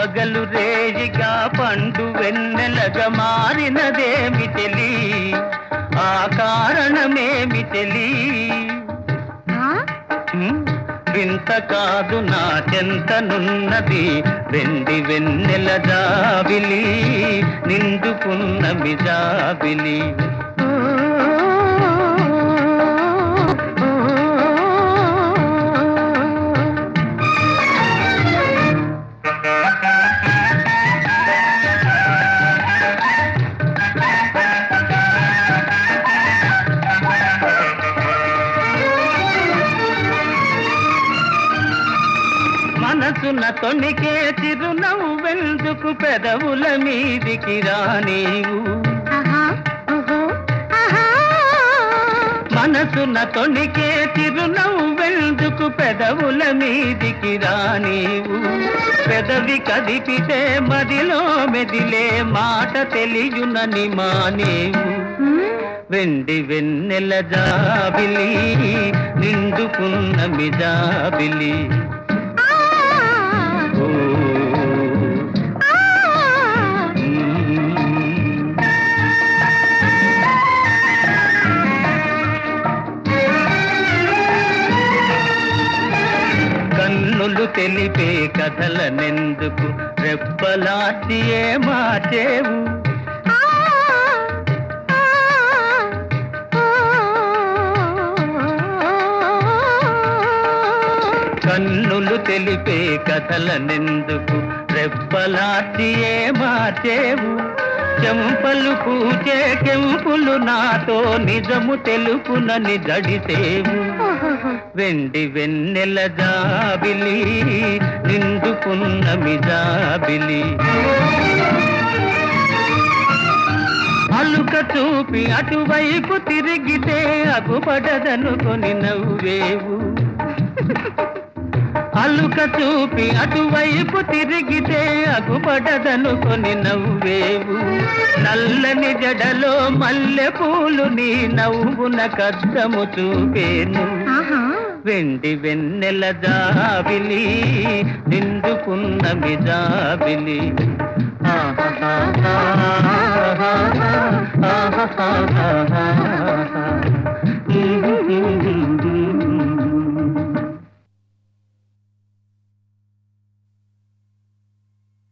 పగలు రేయిగా పండు వెన్నెలగా మారినదేమి తెలి? ఆ కారణమేమి తెలి? వింత కాదు నా చెంతనున్నది వెండి వెన్నెల జాబిలి నిండుకున్న మిజాబిలి. మనసున తొణికే చిరునవ్వెందుకు పెదవుల మీదికి రానీవు. మనసున తొణికే చిరునవ్వెందుకు పెదవుల మీదికి రానీవు పెదవి కదిపితే మదిలో మెదిలే మాట తెలియునని మానేవు? వెండి వెన్నెల జాబిలి నిండుకున్న మిజాబిలి కన్నులు తెలిపే కథలనెందుకు? రెప్పలాచి ఏ మాచేవు కన్నులు తెలిపే కథలనెందుకు? రెప్పలాచి ఏ మార్చేవు చెంపలు పూచే కెంపులు నాతో నిజము తెలుపునని జడిసేవు. వెండి వెన్నెల జాబిలి నిండుకున్న మిజాబిలి. అలుక చూపి అటువైపు తిరిగితే అగుపడదనుకొని నవ్వేవు. అలుక చూపి అటువైపు తిరిగితే అగుపడదనుకొని నవ్వేవు. నల్లని జడలో మల్లె పూలు నీ నవ్వున కద్దము చూపేను. వెండి వెన్నెల జాబిలి నిండుకున్న మిజాబిలి. ఆహాహా, ఆహాహా, ఆహాహా, ఆహాహా.